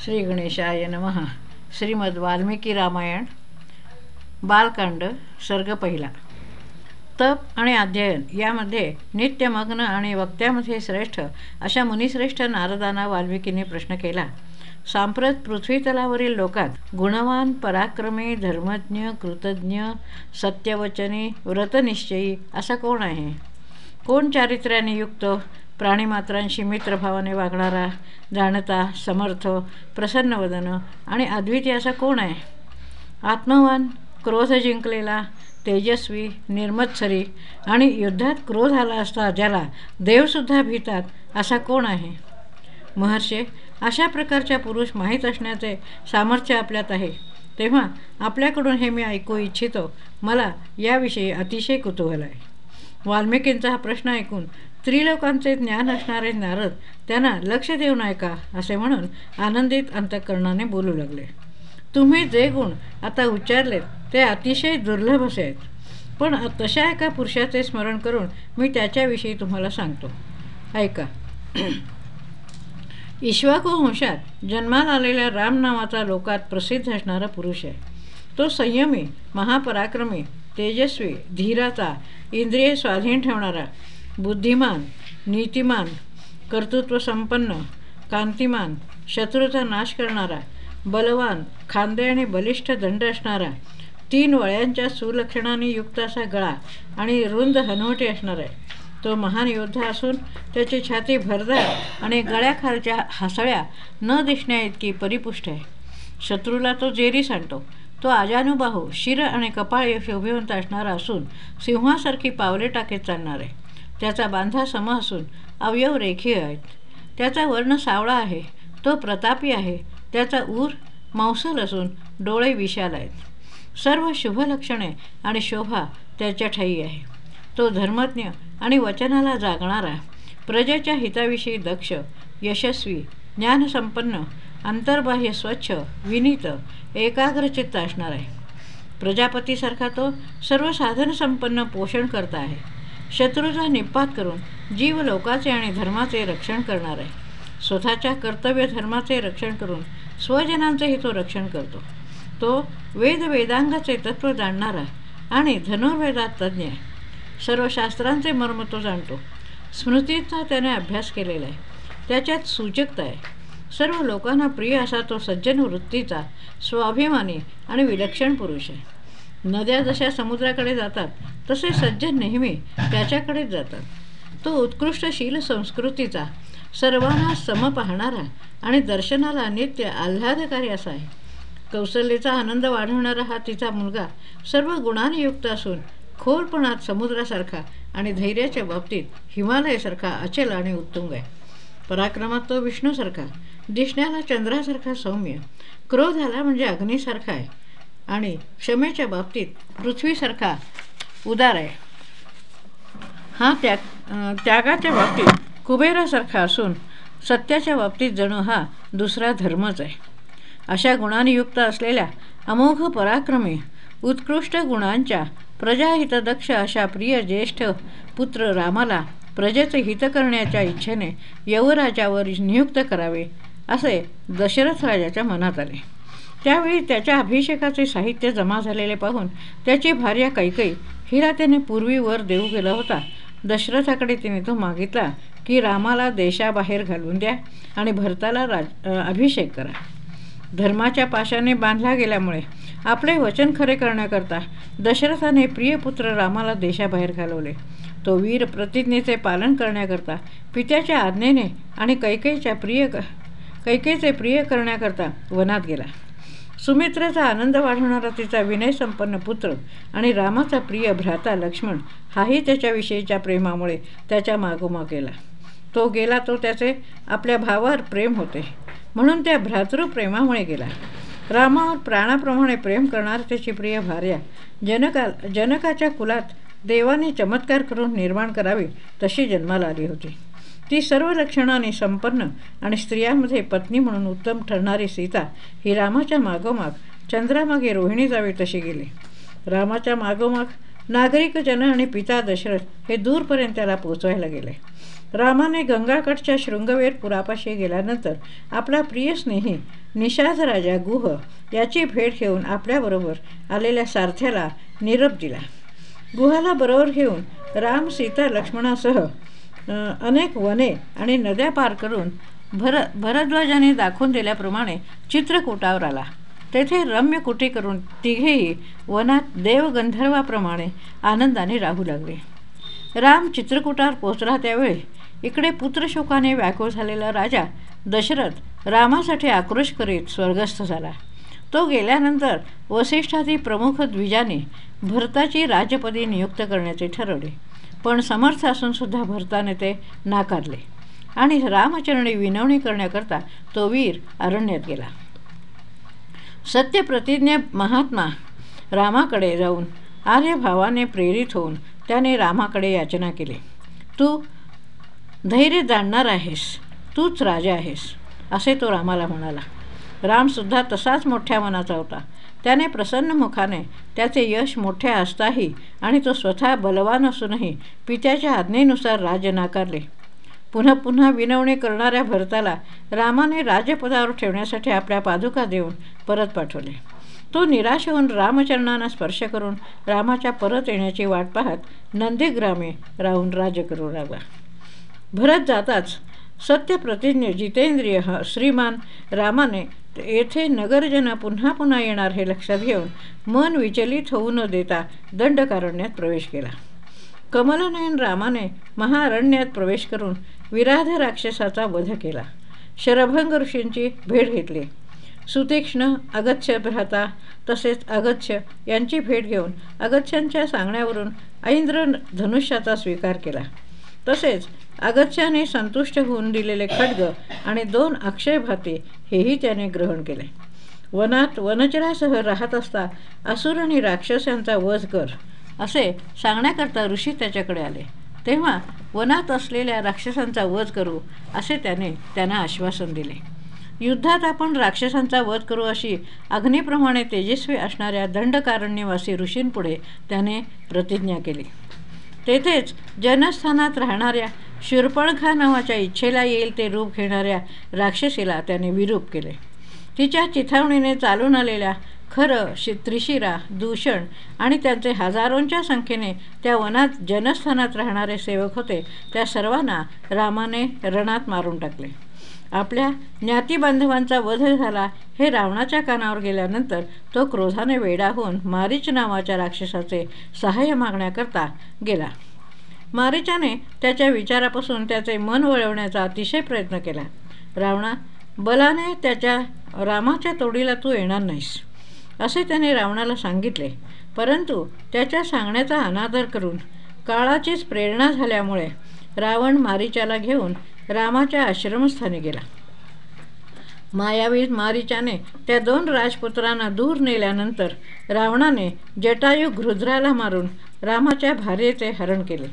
श्री गणेशाय नमः श्रीमद वाल्मिकी रामायण बालकांड सर्ग पहिला तप आणि अध्ययन यामध्ये नित्यमग्न आणि वक्त्यामध्ये श्रेष्ठ अशा मुनिश्रेष्ठ नारदांना वाल्मिकीने प्रश्न केला सांप्रत पृथ्वीतलावरील लोकात गुणवान पराक्रमी धर्मज्ञ कृतज्ञ सत्यवचनी व्रतनिश्चयी असा कोण आहे कोण चारित्र्याने युक्त प्राणीमात्रांशी मित्रभावाने वागणारा जाणता समर्थ प्रसन्नवदन आणि अद्वितीय असा कोण आहे? आत्मवान क्रोध जिंकलेला तेजस्वी निर्मत्सरी आणि युद्धात क्रोध आला असता ज्याला देवसुद्धा भीतात असा कोण आहे? महर्षे अशा प्रकारच्या पुरुष माहीत असण्याचे सामर्थ्य आपल्यात आहे. तेव्हा आपल्याकडून हे मी ऐकू इच्छितो. मला याविषयी अतिशय कुतूहल आहे. वाल्मिकींचा हा प्रश्न ऐकून त्रिलोकांचे ज्ञान असणारे नारद त्यांना लक्ष देऊन ऐका असे म्हणून आनंदित अंतकरणाने बोलू लागले. तुम्ही जे गुण आता उच्चारलेत ते अतिशय दुर्लभ असे आहेत. पण तशा एका पुरुषाचे स्मरण करून मी त्याच्याविषयी तुम्हाला सांगतो. ऐका. इश्वाकू वंशात जन्माला आलेल्या राम नावाचा लोकात प्रसिद्ध असणारा पुरुष आहे. तो संयमी महापराक्रमी तेजस्वी धीराचा इंद्रिय स्वाधीन ठेवणारा बुद्धिमान नीतिमान कर्तृत्वसंपन्न कांतिमान शत्रूचा नाश करणारा बलवान खांदे आणि बलिष्ठ दंड असणारा तीन वळ्यांच्या सुलक्षणाने युक्त असा गळा आणि रुंद हनवटे असणार आहे. तो महान योद्धा असून त्याची छाती भरदार आणि गळ्याखालच्या हासळ्या न दिसण्या इतकी परिपुष्ट आहे. शत्रूला तो जेरी सांडतो. तो आजानुबाहू शिर आणि कपाळ शोभिवंत असणारा असून सिंहासारखी पावले टाकीत चालणार. आहे त्याचा बांधा सम असून अवयव रेखीय आहेत. त्याचा वर्ण सावळा आहे. तो प्रतापी आहे. त्याचा ऊर मांसल असून डोळे विशाल आहेत. सर्व शुभलक्षणे आणि शोभा त्याच्या ठाई आहे. तो धर्मज्ञ आणि वचनाला जागणारा. प्रजेच्या हिताविषयी दक्ष यशस्वी ज्ञानसंपन्न अंतर्बाह्य स्वच्छ विनीत एकाग्रचित्त असणार आहे. प्रजापतीसारखा तो सर्व साधनसंपन्न पोषण करता आहे. शत्रूचा निपात करून जीव लोकाचे आणि धर्माचे रक्षण करणार आहे. स्वतःच्या कर्तव्य धर्माचे रक्षण करून स्वजनांचेही तो रक्षण करतो. तो वेद वेदांगाचे तत्त्व जाणणारा आणि धनुर्वेदात तज्ज्ञ आहे. सर्व शास्त्रांचे मर्म तो जाणतो. स्मृतीचा त्याने अभ्यास केलेला आहे. त्याच्यात सूचकता आहे. सर्व लोकांना प्रिय असा तो सज्जन वृत्तीचा स्वाभिमानी आणि विलक्षण पुरुष आहे. नद्या जशा समुद्राकडे जातात तसे सज्जन नेहमी त्याच्याकडेच जातात. तो उत्कृष्टशील संस्कृतीचा सर्वांना सम पाहणारा आणि दर्शनाला नित्य आल्हादकारी असा आहे. कौशल्याचा आनंद वाढवणारा हा तिचा मुलगा सर्व गुणांनी युक्त असून खोलपणात समुद्रासारखा आणि धैर्याच्या बाबतीत हिमालयासारखा अचल आणि उत्तुंग आहे. पराक्रमात तो विष्णूसारखा दिसण्याला चंद्रासारखा सौम्य. क्रोध आला म्हणजे अग्नीसारखा आहे. आणि क्षमेच्या बाबतीत पृथ्वीसारखा उदार आहे. हा त्याग त्यागाच्या बाबतीत कुबेरासारखा असून सत्याच्या बाबतीत जणू हा दुसरा धर्मच आहे. अशा गुणांनी युक्त असलेल्या अमोघ पराक्रमी उत्कृष्ट गुणांच्या प्रजाहितदक्ष अशा प्रिय ज्येष्ठ पुत्र रामाला प्रजेचे हित करण्याच्या इच्छेने यवराजावर नियुक्त करावे असे दशरथ राजाच्या मनात आले. त्यावेळी त्याच्या अभिषेकाचे साहित्य जमा झालेले पाहून त्याची भार्या कैकई हिला त्याने पूर्वी वर देऊ गेला होता. दशरथाकडे तिने तो मागितला की रामाला देशाबाहेर घालून द्या आणि भरताला राज अभिषेक करा. धर्माच्या पाशाने बांधला गेल्यामुळे आपले वचन खरे करण्याकरता दशरथाने प्रियपुत्र रामाला देशाबाहेर घालवले. तो वीर प्रतिज्ञेचे पालन करण्याकरता पित्याच्या आज्ञेने आणि कैकेच्या प्रिय कैकेचे प्रिय करण्याकरता वनात गेला. सुमित्रेचा आनंद वाढवणारा तिचा विनयसंपन्न पुत्र आणि रामाचा प्रिय भ्राता लक्ष्मण हाही त्याच्याविषयीच्या प्रेमामुळे त्याच्या मागोमाग गेला. तो गेला तो त्याचे आपल्या भावावर प्रेम होते म्हणून त्या भ्रातृप्रेमामुळे गेला. रामावर प्राणाप्रमाणे प्रेम करणार त्याची प्रिय भार्या जनका जनकाच्या कुलात देवाने चमत्कार करून निर्माण करावी तशी जन्माला आली होती. ती सर्व लक्षणाने संपन्न आणि स्त्रियांमध्ये पत्नी म्हणून उत्तम ठरणारी सीता ही रामाच्या मागोमाग चंद्रामागे रोहिणी जावी तशी गेली. रामाच्या मागोमाग नागरिक जन आणि पिता दशरथ हे दूरपर्यंत त्याला पोचवायला गेले. रामाने गंगाकडच्या शृंगवेर पुरापाशी गेल्यानंतर आपला प्रिय स्नेही निषाद राजा गुह याची भेट घेऊन आपल्याबरोबर आलेल्या सारथ्याला निरप दिला. गुहाला बरोबर घेऊन राम सीता लक्ष्मणासह अनेक वने आणि नद्या पार करून भर भरद्वाजाने दाखवून दिल्याप्रमाणे चित्रकूटावर आला. तेथे रम्य कुटी करून तिघेही वनात देवगंधर्वाप्रमाणे आनंदाने राहू लागले. राम चित्रकूटावर पोचला त्यावेळी इकडे पुत्रशोकाने व्याकुळ झालेला राजा दशरथ रामासाठी आक्रोश करीत स्वर्गस्थ झाला. तो गेल्यानंतर वसिष्ठादी प्रमुख द्विजाने भरताची राजपदी नियुक्त करण्याचे ठरवले. पण समर्थ असूनसुद्धा भरताने ते नाकारले आणि रामचरणी विनवणी करण्याकरता तो वीर अरण्यात गेला. सत्यप्रतिज्ञा महात्मा रामाकडे जाऊन आर्यभावाने प्रेरित होऊन त्याने रामाकडे याचना केली. तू धैर्य जाणणार आहेस तूच राजा आहेस असे तो रामाला म्हणाला. रामसुद्धा तसाच मोठ्या मनाचा होता. त्याने प्रसन्न मुखाने त्याचे यश मोठे असताही आणि तो स्वतः बलवान असूनही पित्याच्या आज्ञेनुसार राज्य नाकारले. पुन्हा पुन्हा विनवणी करणाऱ्या भरताला रामाने राजपदावर ठेवण्यासाठी आपल्या पादुका देऊन परत पाठवले. तो निराश होऊन रामचरणांना स्पर्श करून रामाच्या परत येण्याची वाट पाहत नंदीग्रामे राहून राज्य करू लागला. भरत जाताच सत्यप्रतिज्ञ जितेंद्रिय श्रीमान रामाने येथे नगरजन पुन्हा पुन्हा येणार हे लक्षात घेऊन मन विचलित होऊ न देता दंडकारण्यात प्रवेश केला. कमलनयन रामाने महाअरण्यात प्रवेश करून विराध राक्षसाचा वध केला. शरभंग ऋषींची भेट घेतली. सुतीक्ष्ण अगत्य भ्राता तसेच अगत्य यांची भेट घेऊन अगत्यांच्या सांगण्यावरून ऐंद्र धनुष्याचा स्वीकार केला. तसेच अगत्याने संतुष्ट होऊन दिलेले खड्ग आणि दोन अक्षय भाते हेही त्याने ग्रहण केले. वनात वनचरासह राहत असता असुर आणि राक्षसांचा वध कर असे सांगण्याकरता ऋषी त्याच्याकडे आले. तेव्हा वनात असलेल्या राक्षसांचा वध करू असे त्याने त्यांना आश्वासन दिले. युद्धात आपण राक्षसांचा वध करू अशी अग्निप्रमाणे तेजस्वी असणाऱ्या दंडकारण्यवासी ऋषींपुढे त्याने प्रतिज्ञा केली. तेथेच जनस्थानात राहणाऱ्या शूर्पणखा नावाच्या इच्छेला येईल ते रूप घेणाऱ्या राक्षसीला त्याने विरूप केले. तिच्या चिथावणीने चालून आलेल्या खरं शि त्रिशिरा दूषण आणि त्यांचे हजारोंच्या संख्येने त्या वनात जनस्थानात राहणारे सेवक होते त्या सर्वांना रामाने रणात मारून टाकले. आपल्या ज्ञातीबांधवांचा वध झाला हे रावणाच्या कानावर गेल्यानंतर तो क्रोधाने वेडा होऊन मारीच नावाच्या राक्षसाचे सहाय्य मागण्याकरता गेला. मारीचाने त्याच्या विचारापासून त्याचे मन वळवण्याचा अतिशय प्रयत्न केला. रावणा बलाने त्याच्या रामाच्या तोडीला तू येणार नाहीस असे त्याने रावणाला सांगितले. परंतु त्याच्या सांगण्याचा अनादर करून काळाचीच प्रेरणा झाल्यामुळे रावण मारीच्याला घेऊन रामाच्या आश्रमस्थानी गेला. मायावी मारिचाने त्या दोन राजपुत्रांना दूर नेल्यानंतर रावणाने जटायू घृद्राला मारून रामाच्या भार्येचे हरण केले.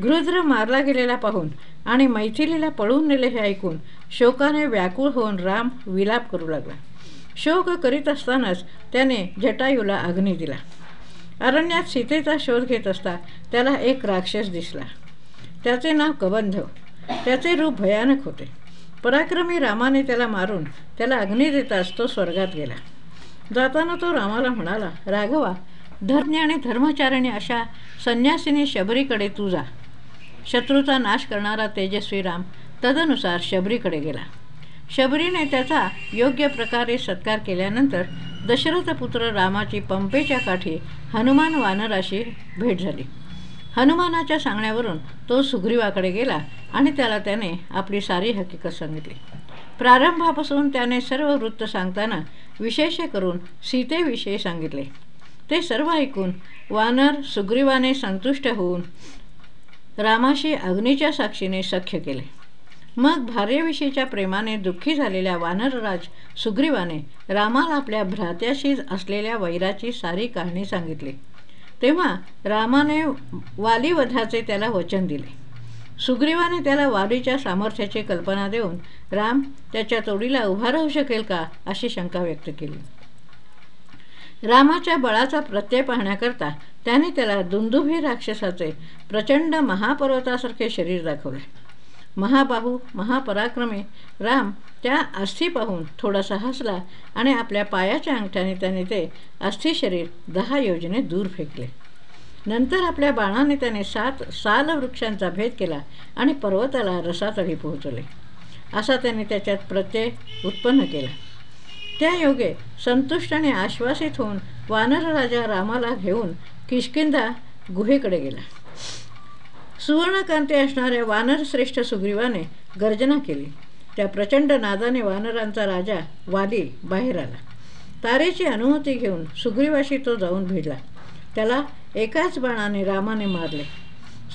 घृद्र मारला गेलेला पाहून आणि मैथिलीला पळून नेले हे ऐकून शोकाने व्याकुळ होऊन राम विलाप करू लागला. शोक करीत असतानाच त्याने जटायूला अग्नी दिला. अरण्यात सीतेचा शोध घेत असता त्याला एक राक्षस दिसला. त्याचे नाव कबंधव त्याचे रूप भयानक होते. पराक्रमी रामाने त्याला मारून त्याला अग्नी देताच तो स्वर्गात गेला. जाताना तो रामाला म्हणाला राघवा धर्म्य आणि धर्मचारिणी अशा संन्यासिनी शबरीकडे तू जा. शत्रूचा नाश करणारा तेजस्वी राम तदनुसार शबरीकडे गेला. शबरीने त्याचा योग्य प्रकारे सत्कार केल्यानंतर दशरथपुत्र रामाची पंपेच्या काठी हनुमान वानराशी भेट झाली. हनुमानाच्या सांगण्यावरून तो सुग्रीवाकडे गेला आणि त्याला त्याने आपली सारी हकीकत सांगितली. प्रारंभापासून त्याने सर्व वृत्त सांगताना विशेष करून सीतेविषयी सांगितले. ते सर्व ऐकून वानर सुग्रीवाने संतुष्ट होऊन रामाशी अग्नीच्या साक्षीने सख्य केले. मग भार्यविषयीच्या प्रेमाने दुःखी झालेल्या वानरराज सुग्रीवाने रामाला आपल्या भ्रात्याशी असलेल्या वैराची सारी कहाणी सांगितली. तेव्हा रामाने वालीवधाचे त्याला वचन दिले. सुग्रीवाने त्याला वालीच्या सामर्थ्याची कल्पना देऊन राम त्याच्या तोडीला उभा राहू शकेल का अशी शंका व्यक्त केली. रामाच्या बळाचा प्रत्यय पाहण्याकरता त्याने त्याला दुंदुभी राक्षसाचे प्रचंड महापर्वतासारखे शरीर दाखवले. महाबाहू महापराक्रमी राम त्या अस्थी पाहून थोडासा हसला आणि आपल्या पायाच्या अंगठ्याने त्याने ते अस्थि शरीर दहा योजने दूर फेकले. नंतर आपल्या बाणाने त्याने सात साल वृक्षांचा भेद केला आणि पर्वताला रसातळी पोहोचवले. असा त्याने त्याच्यात प्रत्यय उत्पन्न केला. त्या योगे संतुष्ट आणि आश्वासित होऊन वानर राजा रामाला घेऊन किशकिंदा गुहेकडे गेला. सुवर्णकांती असणाऱ्या वानरश्रेष्ठ सुग्रीवाने गर्जना केली. त्या प्रचंड नादाने वानरांचा राजा वाली बाहेर आला. तारेची अनुमती घेऊन सुग्रीवाशी तो जाऊन भिडला. त्याला एकाच बाणाने रामाने मारले.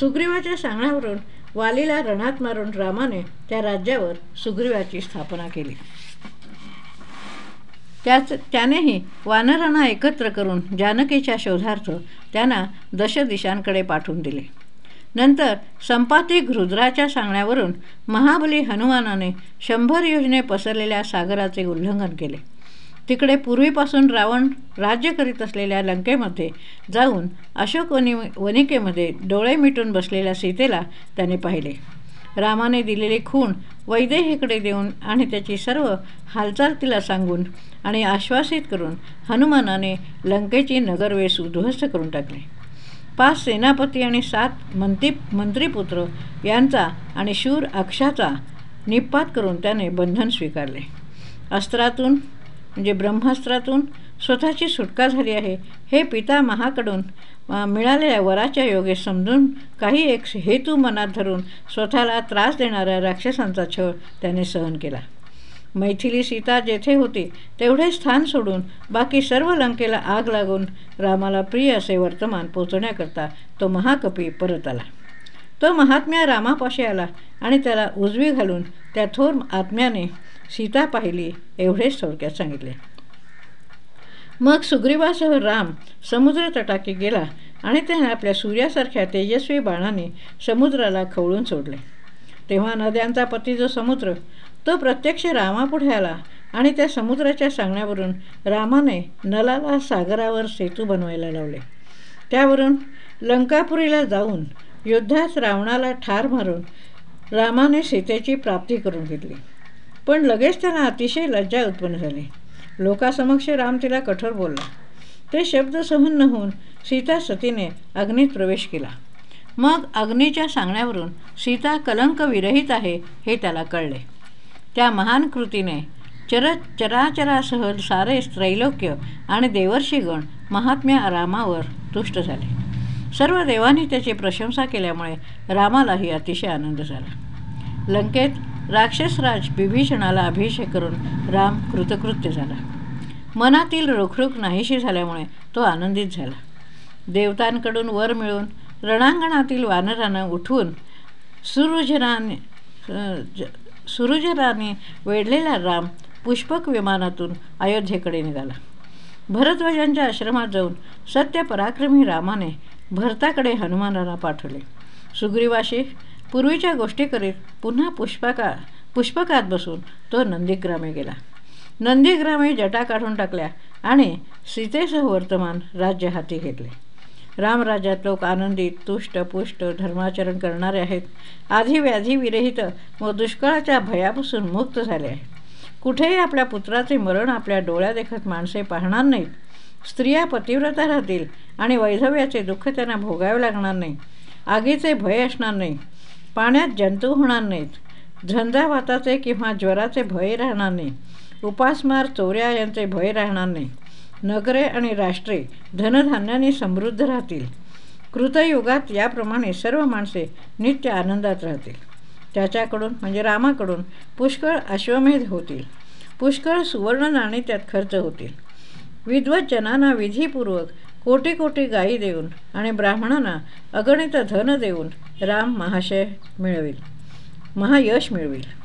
सुग्रीवाच्या सांगण्यावरून वालीला रणात मारून रामाने त्या राज्यावर सुग्रीवाची स्थापना केली. त्याच त्यानेही वानरांना एकत्र करून जानकीच्या शोधार्थ त्यांना दशदिशांकडे पाठवून दिले. नंतर संपातिक रुद्राच्या सांगण्यावरून महाबली हनुमानाने शंभर योजने पसरलेल्या सागराचे उल्लंघन केले. तिकडे पूर्वीपासून रावण राज्य करीत असलेल्या लंकेमध्ये जाऊन अशोक वनि वनिकेमध्ये डोळे मिटून बसलेल्या सीतेला त्याने पाहिले. रामाने दिलेली खूण वैदेहीकडे देऊन आणि त्याची सर्व हालचाल तिला सांगून आणि आश्वासित करून हनुमानाने लंकेची नगरवेस उद्ध्वस्त करून टाकले. पाच सेनापती आणि सात मंत्री मंत्रीपुत्र यांचा आणि शूर अक्षाचा निपात करून त्याने बंधन स्वीकारले. अस्त्रातून म्हणजे ब्रह्मास्त्रातून स्वतःची सुटका झाली आहे हे पिता महाकडून मिळालेल्या वराच्या योगे समजून काही एक हेतू मनात धरून स्वतःला त्रास देणाऱ्या राक्षसांचा छळ त्याने सहन केला. मैथिली सीता जेथे होती तेवढे स्थान सोडून बाकी सर्व लंकेला आग लागून रामाला प्रिय असे वर्तमान पोचण्याकरता तो महाकपी परत आला. तो महात्म्या रामापाशी आला आणि त्याला उजवी घालून त्या थोर आत्म्याने सीता पाहिली एवढेच थोडक्यात सांगितले. मग सुग्रीवासह राम समुद्र तटाकी गेला आणि त्याने आपल्या सूर्यासारख्या तेजस्वी बाणाने समुद्राला खवळून सोडले. तेव्हा नद्यांचा पती जो समुद्र तो प्रत्यक्ष रामापुढे आला आणि त्या समुद्राच्या सांगण्यावरून रामाने नलाला सागरावर सेतू बनवायला लावले. त्यावरून लंकापुरीला जाऊन युद्धात रावणाला ठार मारून रामाने सीतेची प्राप्ती करून घेतली. पण लगेच त्यांना अतिशय लज्जा उत्पन्न झाली. लोकासमक्ष राम तिला कठोर बोलला. ते शब्द सहन न होऊन सीता सतीने अग्नीत प्रवेश केला. मग अग्नीच्या सांगण्यावरून सीता कलंक विरहित आहे हे त्याला कळले. त्या महान कृतीने चर चराचरासह सारे त्रैलोक्य आणि देवर्षीगण महात्म्या रामावर तुष्ट झाले. सर्व देवांनी त्याची प्रशंसा केल्यामुळे रामालाही अतिशय आनंद झाला. लंकेत राक्षसराज विभीषणाला अभिषेक करून राम कृतकृत्य झाला. मनातील रोखरोख नाहीशी झाल्यामुळे तो आनंदित झाला. देवतांकडून वर मिळून रणांगणातील वानरांना उठवून सुरुजनाने सुरुजनाने वेढलेला राम पुष्पक विमानातून अयोध्येकडे निघाला. भरतवजांच्या आश्रमात जाऊन सत्य पराक्रमी रामाने भरताकडे हनुमानाला पाठवले. सुग्रीवाशी पूर्वीच्या गोष्टी करीत पुन्हा पुष्पका पुष्पकात बसून तो नंदीग्रामे गेला. नंदीग्रामे जटा काढून टाकल्या आणि सीतेसह वर्तमान राज्य हाती घेतले. रामराज्यात लोक आनंदित तुष्ट पुष्ट धर्माचरण करणारे आहेत. आधी व्याधी विरहित व दुष्काळाच्या भयापासून मुक्त झाले आहेत कुठेही आपल्या पुत्राचे मरण आपल्या डोळ्यादेखत माणसे पाहणार नाहीत. स्त्रिया पतिव्रता राहतील आणि वैधव्याचे दुःख त्यांना भोगावे लागणार नाही. आगीचे भय असणार नाही. पाण्यात जंतू होणार नाहीत. झंझावाताचे किंवा ज्वराचे भय राहणार नाही. उपासमार चोऱ्या यांचे भय राहणार नाही. नगरे आणि राष्ट्रे धनधान्याने समृद्ध राहतील. कृतयुगात याप्रमाणे सर्व माणसे नित्य आनंदात राहतील. त्याच्याकडून म्हणजे रामाकडून पुष्कळ अश्वमेध होतील. पुष्कळ सुवर्ण नाणे त्यात खर्च होतील. विद्वत जनांना विधीपूर्वक कोटी कोटी गायी देऊन आणि ब्राह्मणांना अगणित धन देऊन राम महाशय मिळवेल. महायश मिळवेल.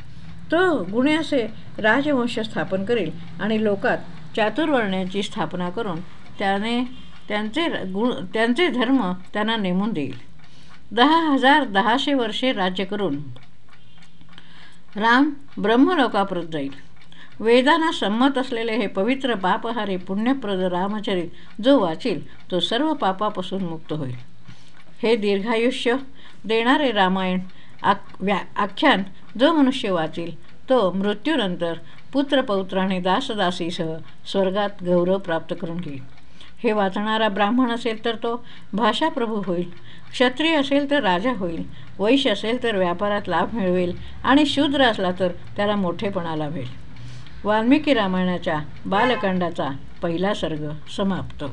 तो गुणे असे राजवंश स्थापन करेल आणि लोकात चातुर्वर्ण्याची स्थापना करून त्याने त्यांचे गुण त्यांचे धर्म त्यांना नेमून देईल. दहा हजार दहाशे वर्षे राज्य करून राम ब्रह्मलोकाप्रत जाईल. वेदांना संमत असलेले हे पवित्र पापहारी पुण्यप्रद रामचरित जो वाचील तो सर्व पापापासून मुक्त होईल. हे दीर्घायुष्य देणारे रामायण व्या आख्यान जो मनुष्य वाचील तो मृत्यूनंतर पुत्रपौत्र आणि दासदासीसह स्वर्गात गौरव प्राप्त करून घेईल. हे वाचणारा ब्राह्मण असेल तर तो भाषाप्रभू होईल. क्षत्रिय असेल तर राजा होईल. वैश्य असेल तर व्यापारात लाभ मिळवेल आणि शूद्र असला तर त्याला मोठेपणा लाभेल. वाल्मिकी रामायणाच्या बालकांडाचा पहिला सर्ग समाप्त.